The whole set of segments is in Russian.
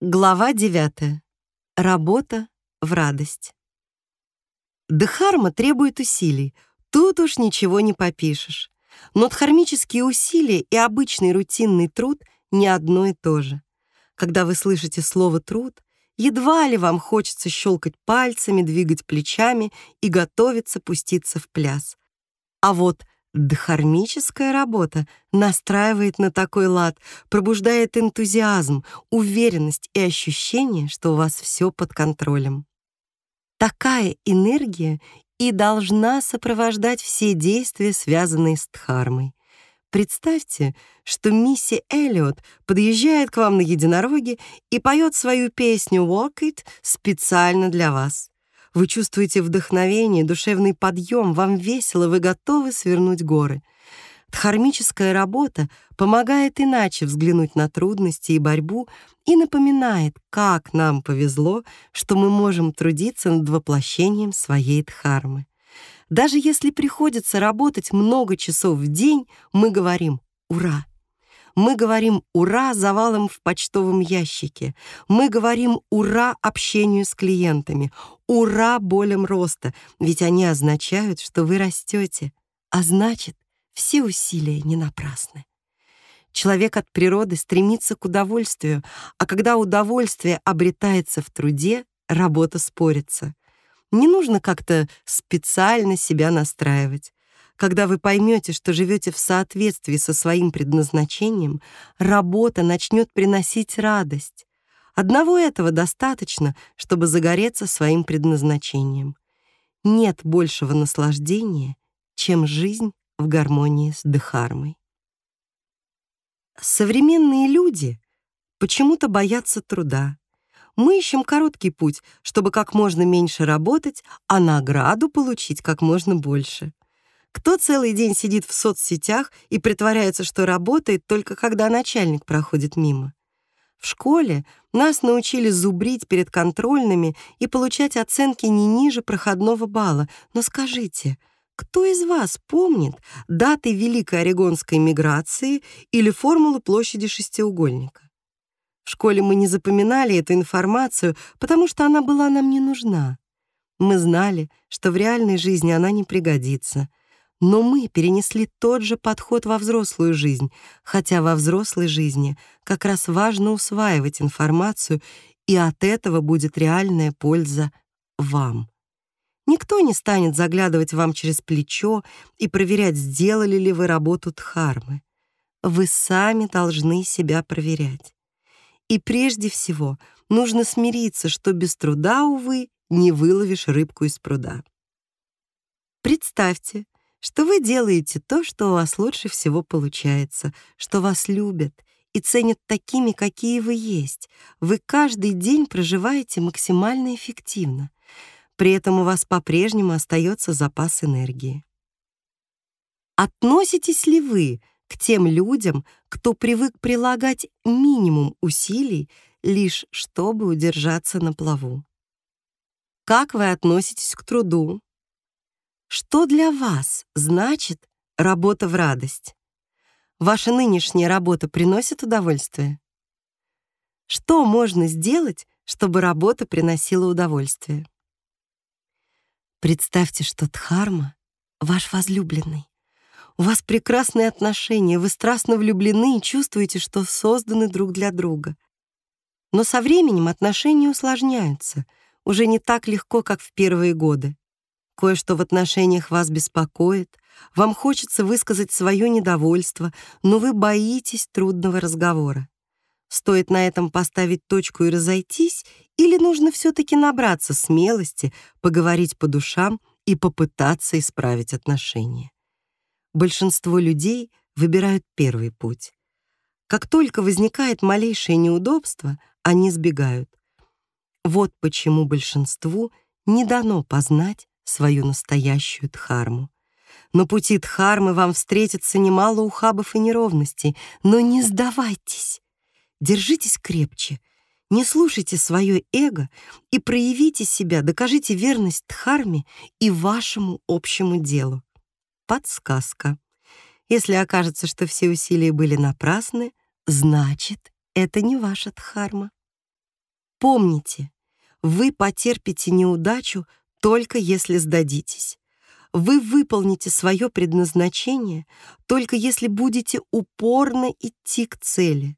Глава 9. Работа в радость. Дхарма требует усилий. Тут уж ничего не попишешь. Но дхармические усилия и обычный рутинный труд не одно и то же. Когда вы слышите слово «труд», едва ли вам хочется щелкать пальцами, двигать плечами и готовиться пуститься в пляс. А вот Дхармическая работа настраивает на такой лад, пробуждает энтузиазм, уверенность и ощущение, что у вас все под контролем. Такая энергия и должна сопровождать все действия, связанные с Дхармой. Представьте, что мисси Эллиот подъезжает к вам на единороге и поет свою песню «Walk It» специально для вас. Вы чувствуете вдохновение, душевный подъем, вам весело, вы готовы свернуть горы. Дхармическая работа помогает иначе взглянуть на трудности и борьбу и напоминает, как нам повезло, что мы можем трудиться над воплощением своей дхармы. Даже если приходится работать много часов в день, мы говорим «Ура!» Мы говорим «Ура!» завалом в почтовом ящике. Мы говорим «Ура!» общению с клиентами. «Ура!» болям роста, ведь они означают, что вы растете. А значит, все усилия не напрасны. Человек от природы стремится к удовольствию, а когда удовольствие обретается в труде, работа спорится. Не нужно как-то специально себя настраивать. Когда вы поймете, что живете в соответствии со своим предназначением, работа начнет приносить радость. Одного этого достаточно, чтобы загореться своим предназначением. Нет большего наслаждения, чем жизнь в гармонии с Дхармой. Современные люди почему-то боятся труда. Мы ищем короткий путь, чтобы как можно меньше работать, а награду получить как можно больше. Кто целый день сидит в соцсетях и притворяется, что работает только когда начальник проходит мимо? В школе нас научили зубрить перед контрольными и получать оценки не ниже проходного балла. Но скажите, кто из вас помнит даты Великой Орегонской миграции или формулу площади шестиугольника? В школе мы не запоминали эту информацию, потому что она была нам не нужна. Мы знали, что в реальной жизни она не пригодится, но мы перенесли тот же подход во взрослую жизнь, хотя во взрослой жизни как раз важно усваивать информацию, и от этого будет реальная польза вам. Никто не станет заглядывать вам через плечо и проверять, сделали ли вы работу Дхармы. Вы сами должны себя проверять. И прежде всего нужно смириться, что без труда, увы, не выловишь рыбку из пруда. Представьте, что вы делаете то, что у вас лучше всего получается, что вас любят и ценят такими, какие вы есть. Вы каждый день проживаете максимально эффективно. При этом у вас по-прежнему остается запас энергии. Относитесь ли вы к тем людям, кто привык прилагать минимум усилий, лишь чтобы удержаться на плаву? Как вы относитесь к труду? Что для вас значит работа в радость? Ваша нынешняя работа приносит удовольствие? Что можно сделать, чтобы работа приносила удовольствие? Представьте, что Дхарма — ваш возлюбленный. У вас прекрасные отношения, вы страстно влюблены и чувствуете, что созданы друг для друга. Но со временем отношения усложняются, уже не так легко, как в первые годы. Кое-что в отношениях вас беспокоит, вам хочется высказать свое недовольство, но вы боитесь трудного разговора. Стоит на этом поставить точку и разойтись, или нужно все-таки набраться смелости, поговорить по душам и попытаться исправить отношения? Большинство людей выбирают первый путь. Как только возникает малейшее неудобство, они сбегают. Вот почему большинству не дано познать свою настоящую дхарму. На пути дхармы вам встретится немало ухабов и неровностей, но не сдавайтесь. Держитесь крепче, не слушайте свое эго и проявите себя, докажите верность дхарме и вашему общему делу. Подсказка. Если окажется, что все усилия были напрасны, значит, это не ваша дхарма. Помните, вы потерпите неудачу только если сдадитесь. Вы выполните свое предназначение только если будете упорно идти к цели.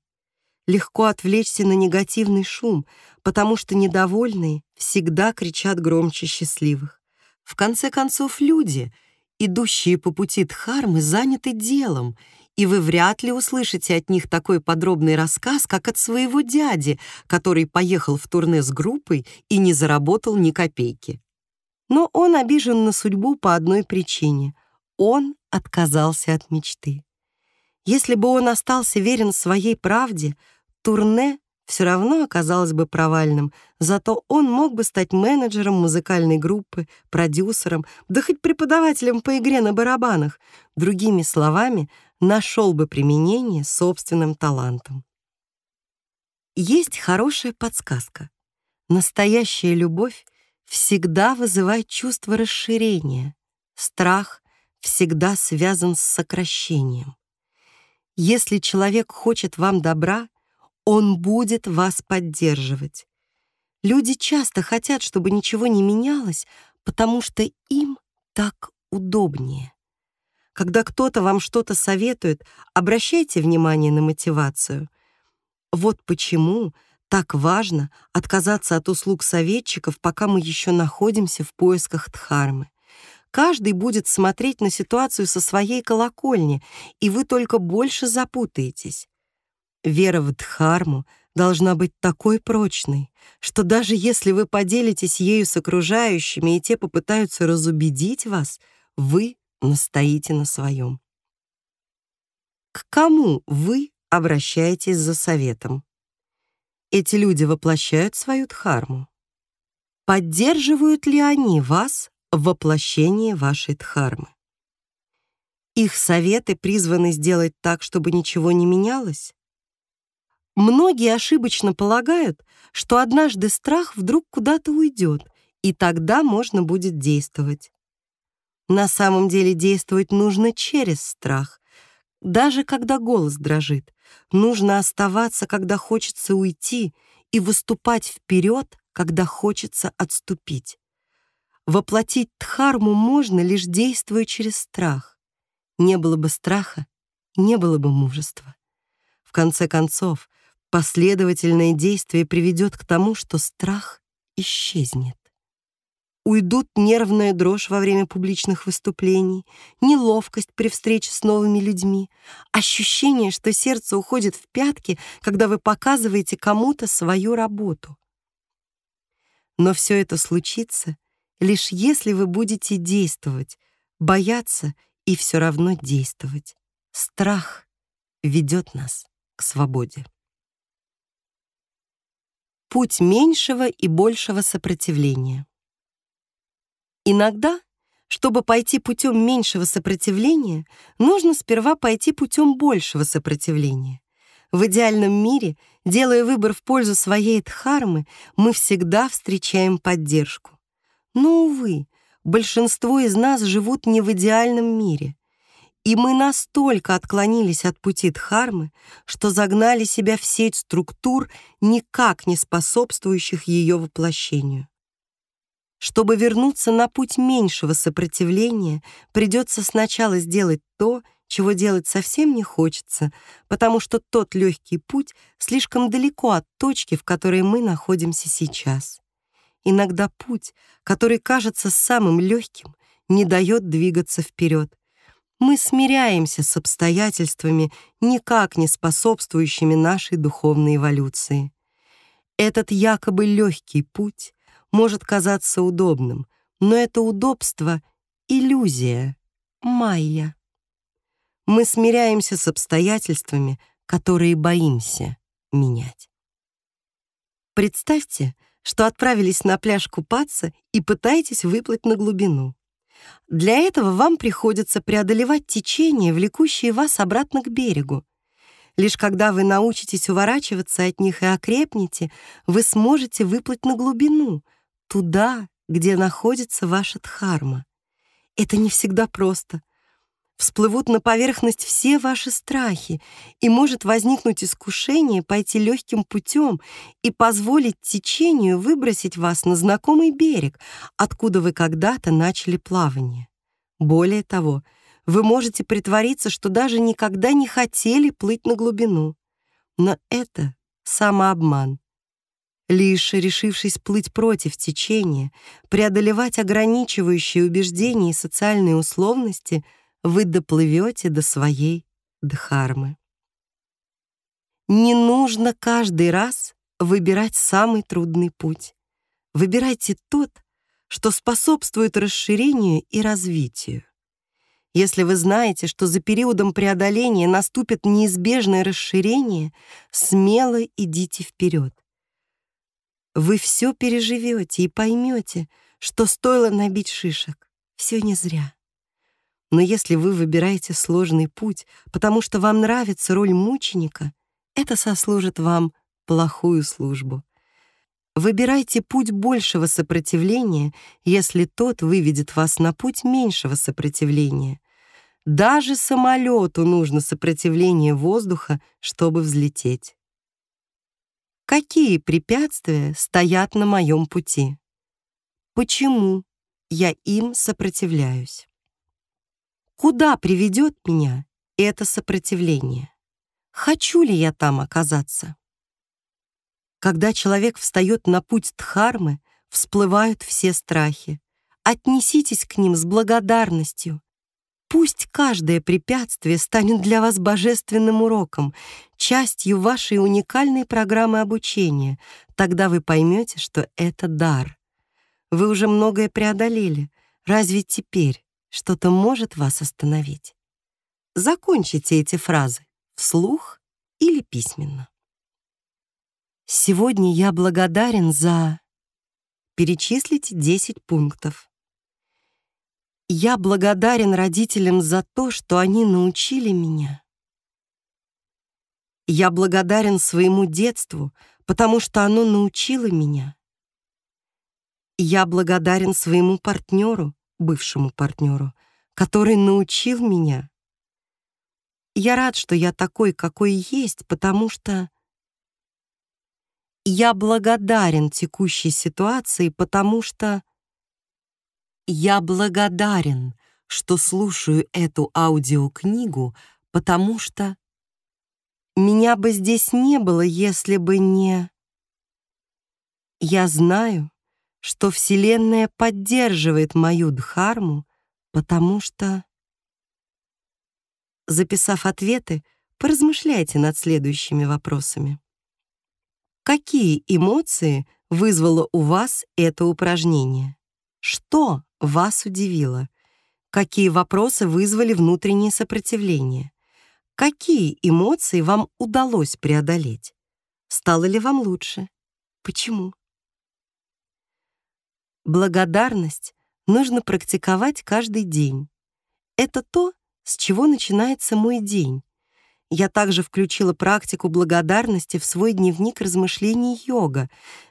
Легко отвлечься на негативный шум, потому что недовольные всегда кричат громче счастливых. В конце концов, люди, идущие по пути Дхармы, заняты делом, и вы вряд ли услышите от них такой подробный рассказ, как от своего дяди, который поехал в турне с группой и не заработал ни копейки. Но он обижен на судьбу по одной причине. Он отказался от мечты. Если бы он остался верен своей правде, турне все равно оказалось бы провальным, зато он мог бы стать менеджером музыкальной группы, продюсером, да хоть преподавателем по игре на барабанах. Другими словами, нашел бы применение собственным талантам. Есть хорошая подсказка. Настоящая любовь всегда вызывает чувство расширения. Страх всегда связан с сокращением. Если человек хочет вам добра, он будет вас поддерживать. Люди часто хотят, чтобы ничего не менялось, потому что им так удобнее. Когда кто-то вам что-то советует, обращайте внимание на мотивацию. Вот почему так важно отказаться от услуг советчиков, пока мы еще находимся в поисках Дхармы. Каждый будет смотреть на ситуацию со своей колокольни, и вы только больше запутаетесь. Вера в Дхарму должна быть такой прочной, что даже если вы поделитесь ею с окружающими, и те попытаются разубедить вас, вы настоите на своем. К кому вы обращаетесь за советом? Эти люди воплощают свою дхарму. Поддерживают ли они вас в воплощении вашей дхармы? Их советы призваны сделать так, чтобы ничего не менялось? Многие ошибочно полагают, что однажды страх вдруг куда-то уйдет, и тогда можно будет действовать. На самом деле действовать нужно через страх, даже когда голос дрожит, Нужно оставаться, когда хочется уйти, и выступать вперед, когда хочется отступить. Воплотить дхарму можно, лишь действуя через страх. Не было бы страха, не было бы мужества. В конце концов, последовательное действие приведет к тому, что страх исчезнет уйдут нервная дрожь во время публичных выступлений, неловкость при встрече с новыми людьми, ощущение, что сердце уходит в пятки, когда вы показываете кому-то свою работу. Но все это случится лишь если вы будете действовать, бояться и все равно действовать. Страх ведет нас к свободе. Путь меньшего и большего сопротивления. Иногда, чтобы пойти путем меньшего сопротивления, нужно сперва пойти путем большего сопротивления. В идеальном мире, делая выбор в пользу своей дхармы, мы всегда встречаем поддержку. Но, увы, большинство из нас живут не в идеальном мире. И мы настолько отклонились от пути Дхармы, что загнали себя в сеть структур, никак не способствующих ее воплощению. Чтобы вернуться на путь меньшего сопротивления, придется сначала сделать то, чего делать совсем не хочется, потому что тот легкий путь слишком далеко от точки, в которой мы находимся сейчас. Иногда путь, который кажется самым легким, не дает двигаться вперед. Мы смиряемся с обстоятельствами, никак не способствующими нашей духовной эволюции. Этот якобы легкий путь может казаться удобным, но это удобство — иллюзия, майя. Мы смиряемся с обстоятельствами, которые боимся менять. Представьте, что отправились на пляж купаться и пытаетесь выплыть на глубину. Для этого вам приходится преодолевать течение, влекущее вас обратно к берегу. Лишь когда вы научитесь уворачиваться от них и окрепнете, вы сможете выплыть на глубину — туда, где находится ваша дхарма. Это не всегда просто. всплывут на поверхность все ваши страхи, и может возникнуть искушение пойти легким путем и позволить течению выбросить вас на знакомый берег, откуда вы когда-то начали плавание. Более того, вы можете притвориться, что даже никогда не хотели плыть на глубину. Но это самообман. Лишь решившись плыть против течения, преодолевать ограничивающие убеждения и социальные условности — вы доплывете до своей Дхармы. Не нужно каждый раз выбирать самый трудный путь. Выбирайте тот, что способствует расширению и развитию. Если вы знаете, что за периодом преодоления наступит неизбежное расширение, смело идите вперед. Вы все переживете и поймете, что стоило набить шишек. Все не зря. Но если вы выбираете сложный путь, потому что вам нравится роль мученика, это сослужит вам плохую службу. Выбирайте путь большего сопротивления, если тот выведет вас на путь меньшего сопротивления. Даже самолету нужно сопротивление воздуха, чтобы взлететь. Какие препятствия стоят на моем пути? Почему я им сопротивляюсь? Куда приведет меня это сопротивление? Хочу ли я там оказаться? Когда человек встает на путь Дхармы, всплывают все страхи. Отнеситесь к ним с благодарностью. Пусть каждое препятствие станет для вас божественным уроком, частью вашей уникальной программы обучения. Тогда вы поймете, что это дар. Вы уже многое преодолели. Разве теперь что-то может вас остановить. Закончите эти фразы вслух или письменно. Сегодня я благодарен за... Перечислите 10 пунктов. Я благодарен родителям за то, что они научили меня. Я благодарен своему детству, потому что оно научило меня. Я благодарен своему партнеру, бывшему партнеру, который научил меня. Я рад, что я такой, какой есть, потому что я благодарен текущей ситуации, потому что я благодарен, что слушаю эту аудиокнигу, потому что меня бы здесь не было, если бы не... Я знаю, что Вселенная поддерживает мою дхарму, потому что... Записав ответы, поразмышляйте над следующими вопросами. Какие эмоции вызвало у вас это упражнение? Что вас удивило? Какие вопросы вызвали внутреннее сопротивление? Какие эмоции вам удалось преодолеть? Стало ли вам лучше? Почему? Благодарность нужно практиковать каждый день. Это то, с чего начинается мой день. Я также включила практику благодарности в свой дневник размышлений йога,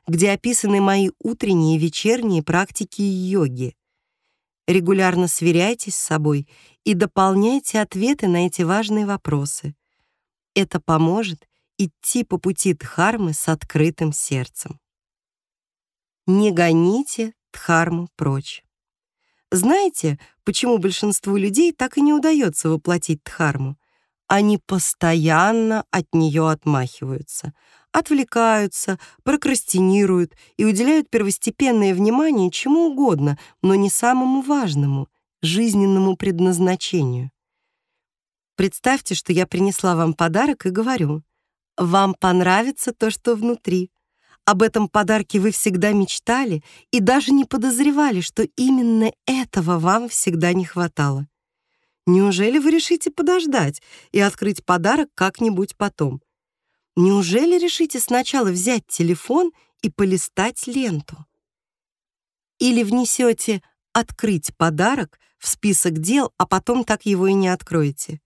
где описаны мои утренние и вечерние практики йоги. Регулярно сверяйтесь с собой и дополняйте ответы на эти важные вопросы. Это поможет идти по пути Дхармы с открытым сердцем. Не гоните Дхарму прочь. Знаете, почему большинству людей так и не удается воплотить Дхарму? Они постоянно от нее отмахиваются, отвлекаются, прокрастинируют и уделяют первостепенное внимание чему угодно, но не самому важному — жизненному предназначению. Представьте, что я принесла вам подарок и говорю, «Вам понравится то, что внутри. Об этом подарке вы всегда мечтали и даже не подозревали, что именно этого вам всегда не хватало. Неужели вы решите подождать и открыть подарок как-нибудь потом? Неужели решите сначала взять телефон и полистать ленту? Или внесете «открыть подарок» в список дел, а потом так его и не откроете?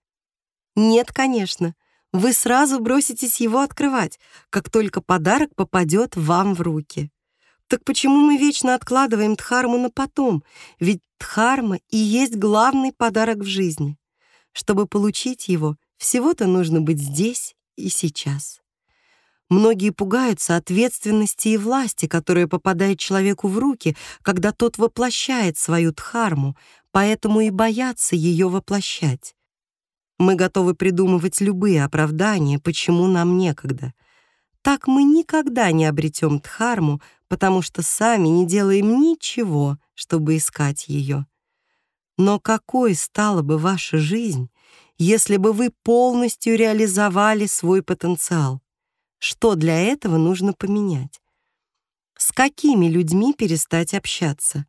Нет, конечно вы сразу броситесь его открывать, как только подарок попадет вам в руки. Так почему мы вечно откладываем Дхарму на потом? Ведь Дхарма и есть главный подарок в жизни. чтобы получить его, всего-то нужно быть здесь и сейчас. Многие пугаются ответственности и власти, которая попадает человеку в руки, когда тот воплощает свою дхарму, поэтому и боятся ее воплощать. Мы готовы придумывать любые оправдания, почему нам некогда. Так мы никогда не обретем дхарму, потому что сами не делаем ничего, чтобы искать ее. Но какой стала бы ваша жизнь, если бы вы полностью реализовали свой потенциал? Что для этого нужно поменять? С какими людьми перестать общаться?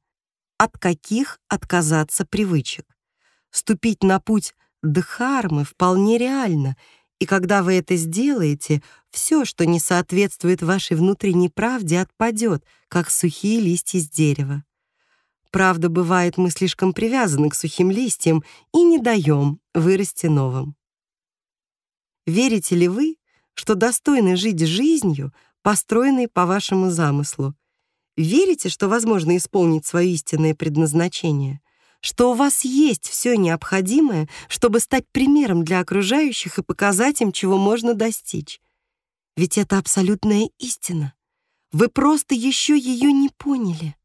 От каких отказаться привычек? Ступить на путь дхармы вполне реально, и когда вы это сделаете, все, что не соответствует вашей внутренней правде, отпадет, как сухие листья с дерева. Правда, бывает, мы слишком привязаны к сухим листьям и не даем вырасти новым. Верите ли вы, что достойны жить жизнью, построенной по вашему замыслу? Верите, что возможно исполнить свое истинное предназначение? Что у вас есть все необходимое, чтобы стать примером для окружающих и показать им, чего можно достичь? Ведь это абсолютная истина. Вы просто еще ее не поняли.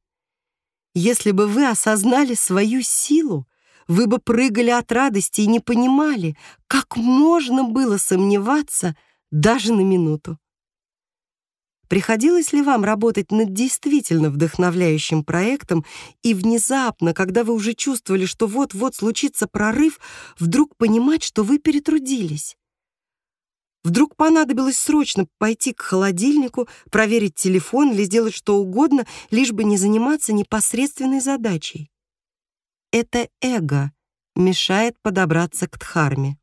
Если бы вы осознали свою силу, вы бы прыгали от радости и не понимали, как можно было сомневаться даже на минуту. Приходилось ли вам работать над действительно вдохновляющим проектом, и внезапно, когда вы уже чувствовали, что вот-вот случится прорыв, вдруг понимать, что вы перетрудились? Вдруг понадобилось срочно пойти к холодильнику, проверить телефон или сделать что угодно, лишь бы не заниматься непосредственной задачей. Это эго мешает подобраться к Дхарме.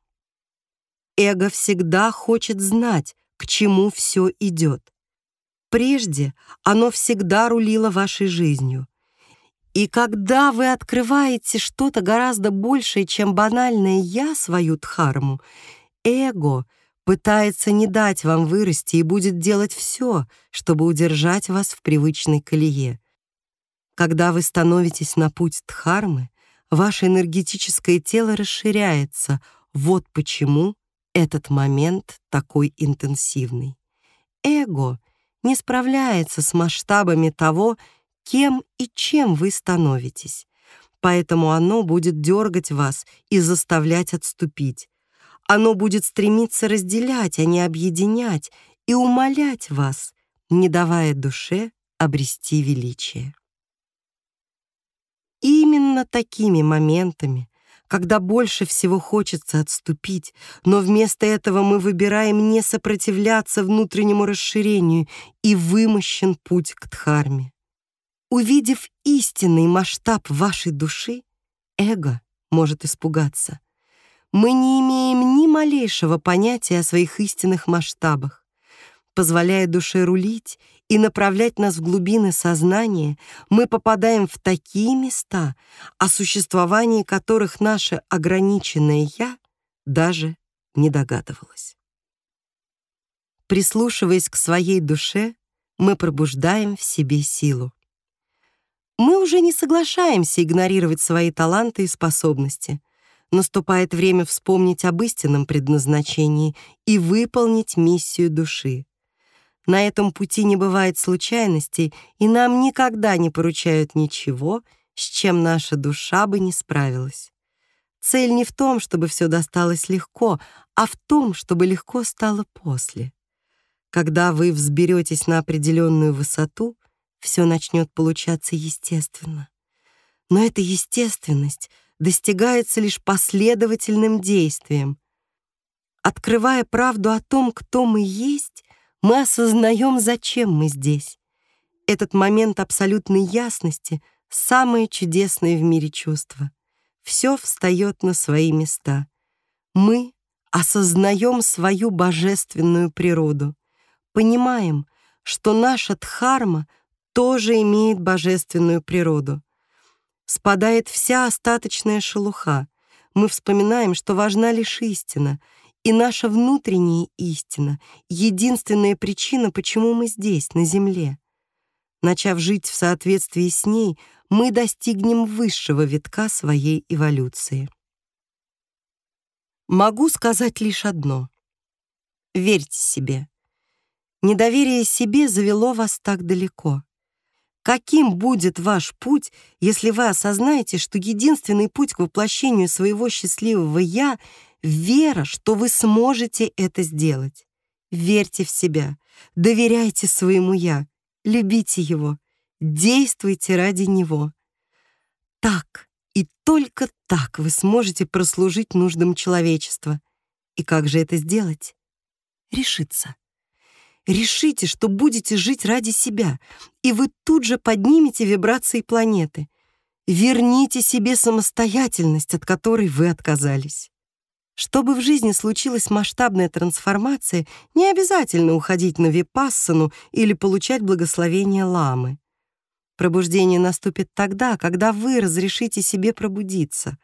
Эго всегда хочет знать, к чему все идет. Прежде оно всегда рулило вашей жизнью. И когда вы открываете что-то гораздо большее, чем банальное «я» свою Дхарму, эго — пытается не дать вам вырасти и будет делать все, чтобы удержать вас в привычной колее. Когда вы становитесь на путь Дхармы, ваше энергетическое тело расширяется. Вот почему этот момент такой интенсивный. Эго не справляется с масштабами того, кем и чем вы становитесь. Поэтому оно будет дергать вас и заставлять отступить, оно будет стремиться разделять, а не объединять, и умолять вас, не давая душе обрести величие. Именно такими моментами, когда больше всего хочется отступить, но вместо этого мы выбираем не сопротивляться внутреннему расширению и вымощен путь к Дхарме. Увидев истинный масштаб вашей души, эго может испугаться мы не имеем ни малейшего понятия о своих истинных масштабах. Позволяя душе рулить и направлять нас в глубины сознания, мы попадаем в такие места, о существовании которых наше ограниченное «я» даже не догадывалось. Прислушиваясь к своей душе, мы пробуждаем в себе силу. Мы уже не соглашаемся игнорировать свои таланты и способности наступает время вспомнить об истинном предназначении и выполнить миссию души. На этом пути не бывает случайностей, и нам никогда не поручают ничего, с чем наша душа бы не справилась. Цель не в том, чтобы все досталось легко, а в том, чтобы легко стало после. Когда вы взберетесь на определенную высоту, все начнет получаться естественно. Но эта естественность — достигается лишь последовательным действием. Открывая правду о том, кто мы есть, мы осознаем, зачем мы здесь. Этот момент абсолютной ясности — самое чудесное в мире чувство. Все встает на свои места. Мы осознаем свою божественную природу, понимаем, что наша дхарма тоже имеет божественную природу спадает вся остаточная шелуха. Мы вспоминаем, что важна лишь истина, и наша внутренняя истина — единственная причина, почему мы здесь, на Земле. Начав жить в соответствии с ней, мы достигнем высшего витка своей эволюции. Могу сказать лишь одно. Верьте себе. Недоверие себе завело вас так далеко. Каким будет ваш путь, если вы осознаете, что единственный путь к воплощению своего счастливого «я» — вера, что вы сможете это сделать? Верьте в себя, доверяйте своему «я», любите его, действуйте ради него. Так и только так вы сможете прослужить нуждам человечества. И как же это сделать? Решиться. Решите, что будете жить ради себя, и вы тут же поднимете вибрации планеты. Верните себе самостоятельность, от которой вы отказались. Чтобы в жизни случилась масштабная трансформация, не обязательно уходить на випассану или получать благословение ламы. Пробуждение наступит тогда, когда вы разрешите себе пробудиться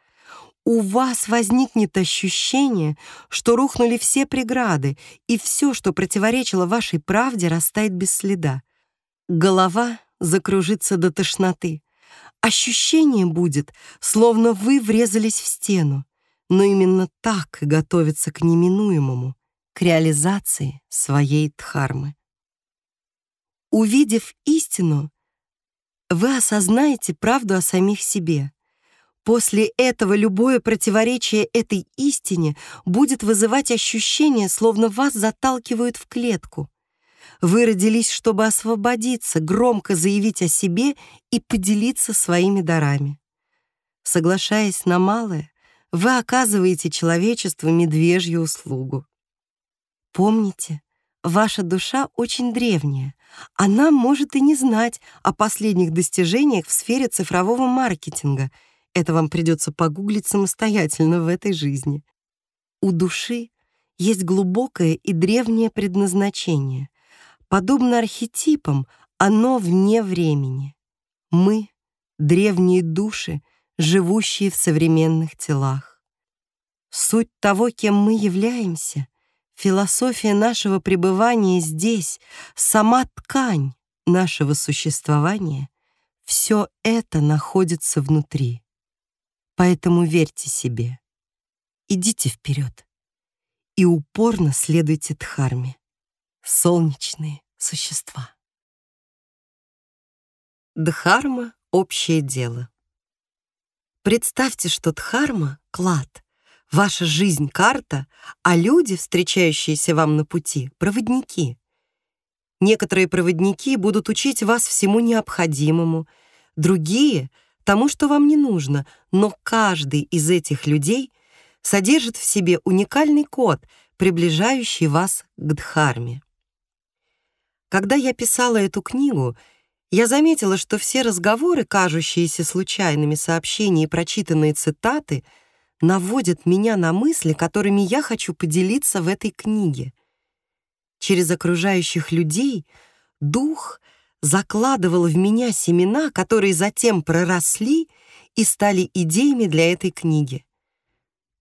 у вас возникнет ощущение, что рухнули все преграды, и все, что противоречило вашей правде, растает без следа. Голова закружится до тошноты. Ощущение будет, словно вы врезались в стену, но именно так готовится к неминуемому, к реализации своей дхармы. Увидев истину, вы осознаете правду о самих себе — После этого любое противоречие этой истине будет вызывать ощущение, словно вас заталкивают в клетку. Вы родились, чтобы освободиться, громко заявить о себе и поделиться своими дарами. Соглашаясь на малое, вы оказываете человечеству медвежью услугу. Помните, ваша душа очень древняя. Она может и не знать о последних достижениях в сфере цифрового маркетинга — это вам придется погуглить самостоятельно в этой жизни. У души есть глубокое и древнее предназначение. Подобно архетипам, оно вне времени. Мы — древние души, живущие в современных телах. Суть того, кем мы являемся, философия нашего пребывания здесь, сама ткань нашего существования — все это находится внутри. Поэтому верьте себе. Идите вперед и упорно следуйте Дхарме. Солнечные существа. Дхарма — общее дело. Представьте, что Дхарма — клад, ваша жизнь — карта, а люди, встречающиеся вам на пути — проводники. Некоторые проводники будут учить вас всему необходимому, другие — тому, что вам не нужно, но каждый из этих людей содержит в себе уникальный код, приближающий вас к Дхарме. Когда я писала эту книгу, я заметила, что все разговоры, кажущиеся случайными сообщения и прочитанные цитаты, наводят меня на мысли, которыми я хочу поделиться в этой книге. Через окружающих людей дух — закладывал в меня семена, которые затем проросли и стали идеями для этой книги.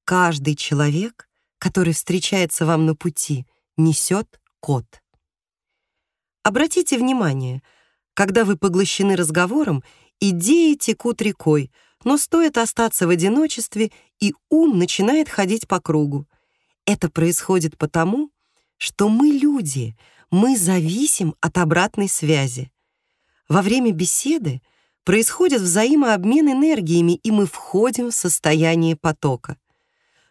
Каждый человек, который встречается вам на пути, несет код. Обратите внимание, когда вы поглощены разговором, идеи текут рекой, но стоит остаться в одиночестве, и ум начинает ходить по кругу. Это происходит потому, что мы люди, мы зависим от обратной связи. Во время беседы происходит взаимообмен энергиями, и мы входим в состояние потока.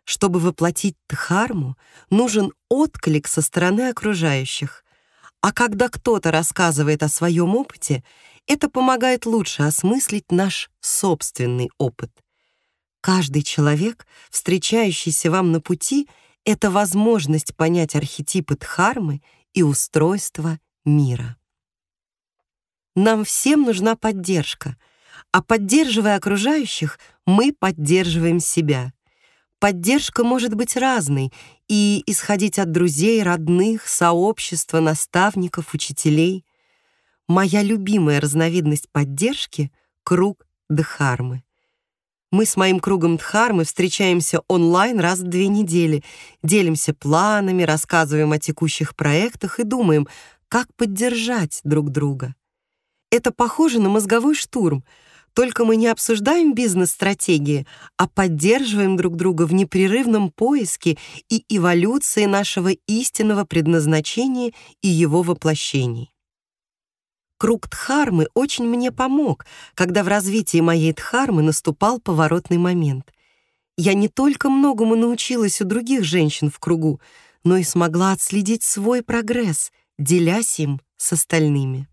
Чтобы воплотить дхарму, нужен отклик со стороны окружающих. А когда кто-то рассказывает о своем опыте, это помогает лучше осмыслить наш собственный опыт. Каждый человек, встречающийся вам на пути, это возможность понять архетипы дхармы и устройство мира. Нам всем нужна поддержка, а поддерживая окружающих, мы поддерживаем себя. Поддержка может быть разной и исходить от друзей, родных, сообщества, наставников, учителей. Моя любимая разновидность поддержки — круг Дхармы. Мы с моим кругом Дхармы встречаемся онлайн раз в две недели, делимся планами, рассказываем о текущих проектах и думаем, как поддержать друг друга. Это похоже на мозговой штурм. Только мы не обсуждаем бизнес-стратегии, а поддерживаем друг друга в непрерывном поиске и эволюции нашего истинного предназначения и его воплощений. Круг Дхармы очень мне помог, когда в развитии моей Дхармы наступал поворотный момент. Я не только многому научилась у других женщин в кругу, но и смогла отследить свой прогресс, делясь им с остальными.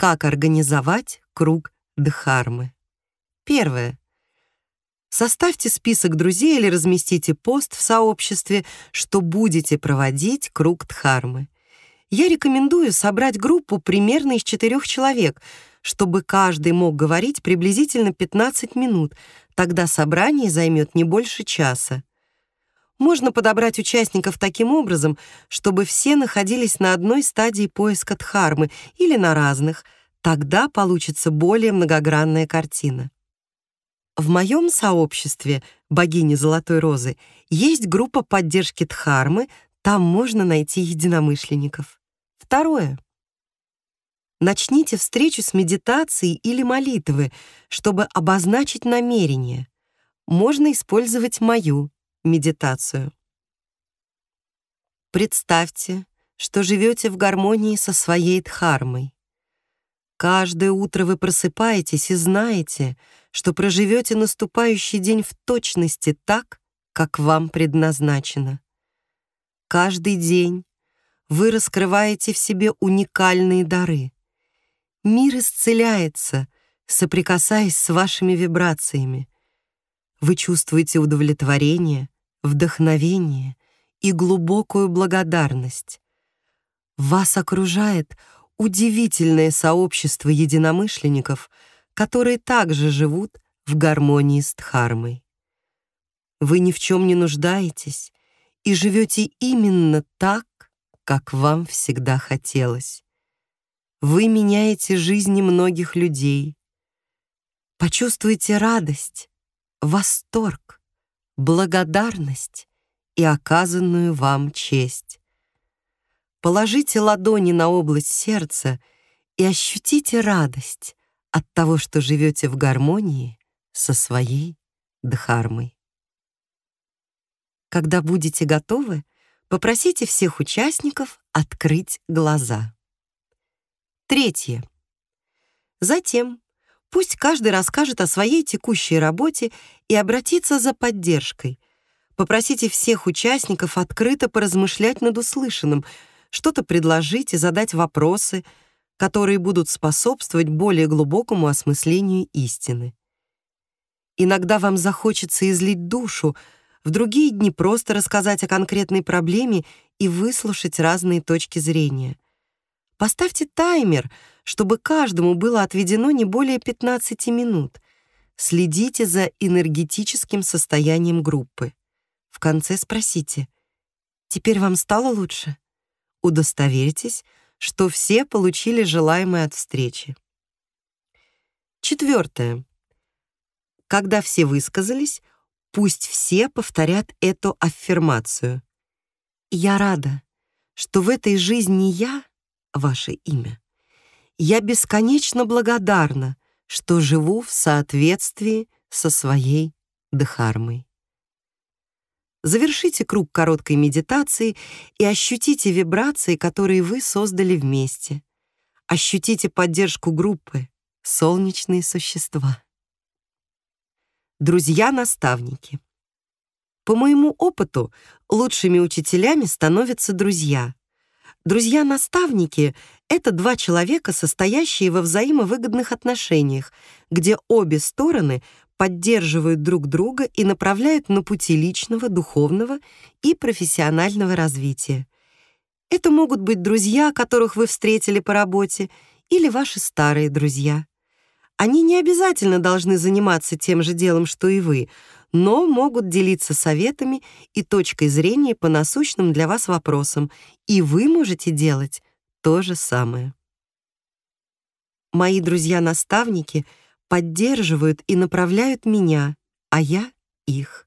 Как организовать круг Дхармы? Первое. Составьте список друзей или разместите пост в сообществе, что будете проводить круг Дхармы. Я рекомендую собрать группу примерно из четырех человек, чтобы каждый мог говорить приблизительно 15 минут, тогда собрание займет не больше часа. Можно подобрать участников таким образом, чтобы все находились на одной стадии поиска дхармы или на разных. Тогда получится более многогранная картина. В моем сообществе «Богини Золотой Розы» есть группа поддержки дхармы, там можно найти единомышленников. Второе. Начните встречу с медитацией или молитвы, чтобы обозначить намерение. Можно использовать мою медитацию. Представьте, что живете в гармонии со своей дхармой. Каждое утро вы просыпаетесь и знаете, что проживете наступающий день в точности так, как вам предназначено. Каждый день вы раскрываете в себе уникальные дары. Мир исцеляется, соприкасаясь с вашими вибрациями. Вы чувствуете удовлетворение, вдохновение и глубокую благодарность. Вас окружает удивительное сообщество единомышленников, которые также живут в гармонии с Дхармой. Вы ни в чем не нуждаетесь и живете именно так, как вам всегда хотелось. Вы меняете жизни многих людей. Почувствуйте радость, восторг, благодарность и оказанную вам честь. Положите ладони на область сердца и ощутите радость от того, что живете в гармонии со своей Дхармой. Когда будете готовы, попросите всех участников открыть глаза. Третье. Затем Пусть каждый расскажет о своей текущей работе и обратится за поддержкой. Попросите всех участников открыто поразмышлять над услышанным, что-то предложить и задать вопросы, которые будут способствовать более глубокому осмыслению истины. Иногда вам захочется излить душу, в другие дни просто рассказать о конкретной проблеме и выслушать разные точки зрения. Поставьте таймер — чтобы каждому было отведено не более 15 минут. Следите за энергетическим состоянием группы. В конце спросите, «Теперь вам стало лучше?» Удостоверьтесь, что все получили желаемое от встречи. Четвертое. Когда все высказались, пусть все повторят эту аффирмацию. «Я рада, что в этой жизни я — ваше имя я бесконечно благодарна, что живу в соответствии со своей Дхармой. Завершите круг короткой медитации и ощутите вибрации, которые вы создали вместе. Ощутите поддержку группы «Солнечные существа». Друзья-наставники. По моему опыту, лучшими учителями становятся друзья. Друзья-наставники это два человека, состоящие во взаимовыгодных отношениях, где обе стороны поддерживают друг друга и направляют на пути личного, духовного и профессионального развития. Это могут быть друзья, которых вы встретили по работе, или ваши старые друзья. Они не обязательно должны заниматься тем же делом, что и вы, но могут делиться советами и точкой зрения по насущным для вас вопросам, и вы можете делать то же самое. Мои друзья-наставники поддерживают и направляют меня, а я — их.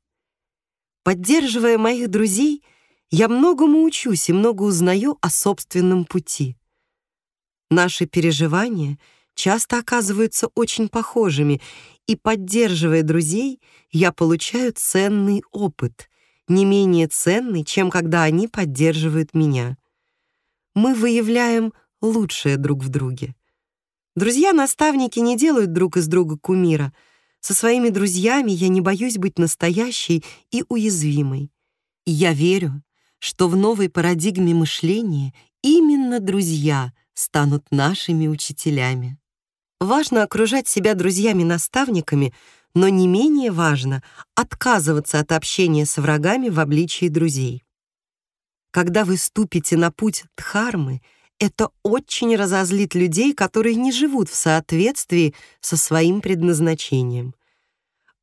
Поддерживая моих друзей, я многому учусь и много узнаю о собственном пути. Наши переживания часто оказываются очень похожими, и, поддерживая друзей, я получаю ценный опыт, не менее ценный, чем когда они поддерживают меня. Мы выявляем лучшее друг в друге. Друзья-наставники не делают друг из друга кумира. Со своими друзьями я не боюсь быть настоящей и уязвимой. И я верю, что в новой парадигме мышления именно друзья станут нашими учителями. Важно окружать себя друзьями-наставниками, но не менее важно отказываться от общения с врагами в обличии друзей. Когда вы ступите на путь Дхармы, это очень разозлит людей, которые не живут в соответствии со своим предназначением.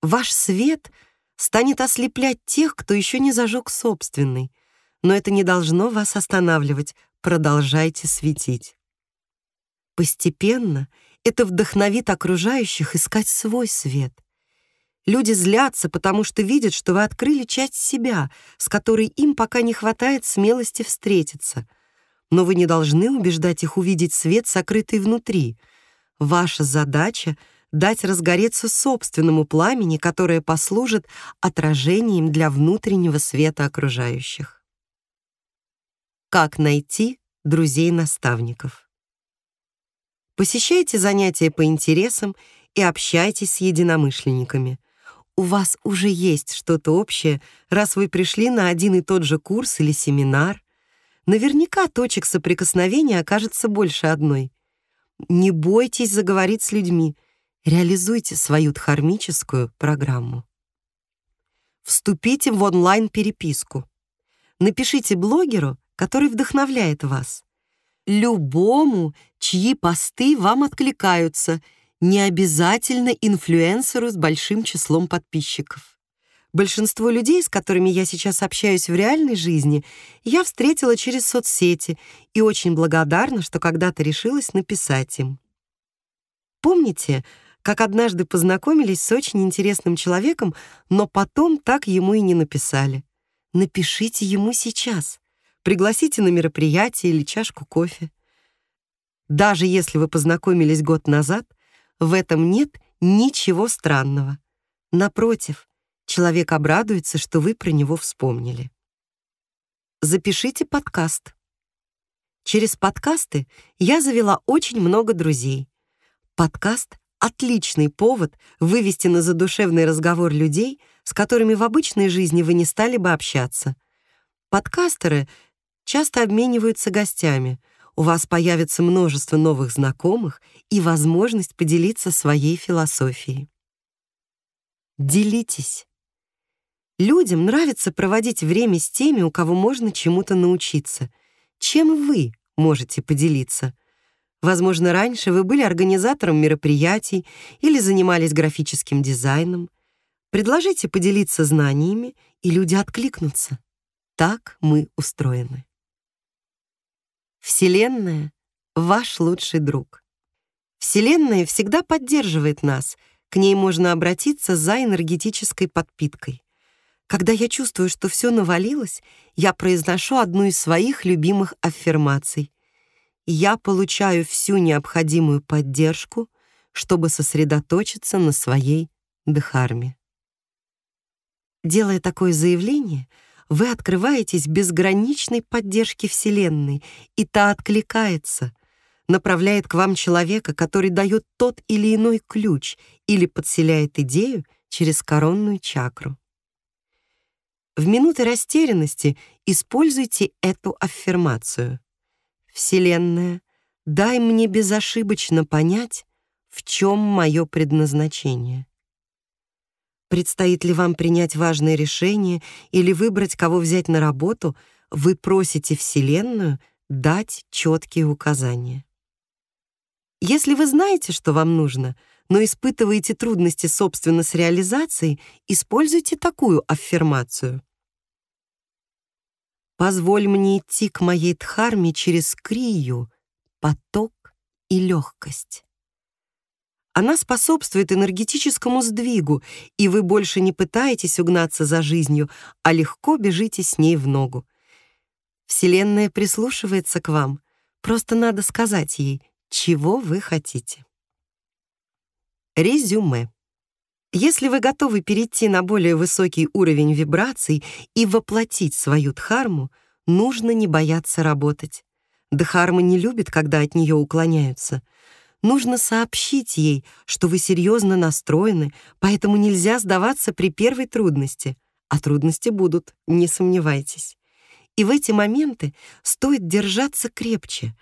Ваш свет станет ослеплять тех, кто еще не зажег собственный, но это не должно вас останавливать, продолжайте светить. Постепенно это вдохновит окружающих искать свой свет. Люди злятся, потому что видят, что вы открыли часть себя, с которой им пока не хватает смелости встретиться. Но вы не должны убеждать их увидеть свет, сокрытый внутри. Ваша задача — дать разгореться собственному пламени, которое послужит отражением для внутреннего света окружающих. Как найти друзей-наставников? Посещайте занятия по интересам и общайтесь с единомышленниками. У вас уже есть что-то общее, раз вы пришли на один и тот же курс или семинар. Наверняка точек соприкосновения окажется больше одной. Не бойтесь заговорить с людьми. Реализуйте свою дхармическую программу. Вступите в онлайн-переписку. Напишите блогеру, который вдохновляет вас любому, чьи посты вам откликаются, не обязательно инфлюенсеру с большим числом подписчиков. Большинство людей, с которыми я сейчас общаюсь в реальной жизни, я встретила через соцсети и очень благодарна, что когда-то решилась написать им. Помните, как однажды познакомились с очень интересным человеком, но потом так ему и не написали? Напишите ему сейчас. Пригласите на мероприятие или чашку кофе. Даже если вы познакомились год назад, в этом нет ничего странного. Напротив, человек обрадуется, что вы про него вспомнили. Запишите подкаст. Через подкасты я завела очень много друзей. Подкаст — отличный повод вывести на задушевный разговор людей, с которыми в обычной жизни вы не стали бы общаться. Подкастеры часто обмениваются гостями. У вас появится множество новых знакомых и возможность поделиться своей философией. Делитесь. Людям нравится проводить время с теми, у кого можно чему-то научиться. Чем вы можете поделиться? Возможно, раньше вы были организатором мероприятий или занимались графическим дизайном. Предложите поделиться знаниями, и люди откликнутся. Так мы устроены. Вселенная — ваш лучший друг. Вселенная всегда поддерживает нас, к ней можно обратиться за энергетической подпиткой. Когда я чувствую, что все навалилось, я произношу одну из своих любимых аффирмаций. Я получаю всю необходимую поддержку, чтобы сосредоточиться на своей дхарме. Делая такое заявление — вы открываетесь безграничной поддержке Вселенной, и та откликается, направляет к вам человека, который дает тот или иной ключ или подселяет идею через коронную чакру. В минуты растерянности используйте эту аффирмацию. Вселенная, дай мне безошибочно понять, в чем мое предназначение. Предстоит ли вам принять важное решение или выбрать, кого взять на работу, вы просите Вселенную дать четкие указания. Если вы знаете, что вам нужно, но испытываете трудности, собственно, с реализацией, используйте такую аффирмацию. «Позволь мне идти к моей дхарме через крию, поток и легкость». Она способствует энергетическому сдвигу, и вы больше не пытаетесь угнаться за жизнью, а легко бежите с ней в ногу. Вселенная прислушивается к вам. Просто надо сказать ей, чего вы хотите. Резюме. Если вы готовы перейти на более высокий уровень вибраций и воплотить свою дхарму, нужно не бояться работать. Дхарма не любит, когда от нее уклоняются. Нужно сообщить ей, что вы серьезно настроены, поэтому нельзя сдаваться при первой трудности. А трудности будут, не сомневайтесь. И в эти моменты стоит держаться крепче,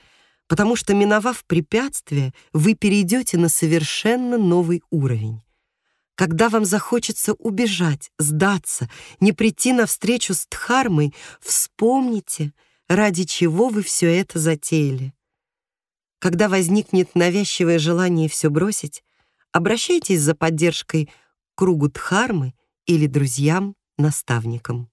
потому что, миновав препятствия, вы перейдете на совершенно новый уровень. Когда вам захочется убежать, сдаться, не прийти на встречу с Дхармой, вспомните, ради чего вы все это затеяли. Когда возникнет навязчивое желание все бросить, обращайтесь за поддержкой к кругу Дхармы или друзьям-наставникам.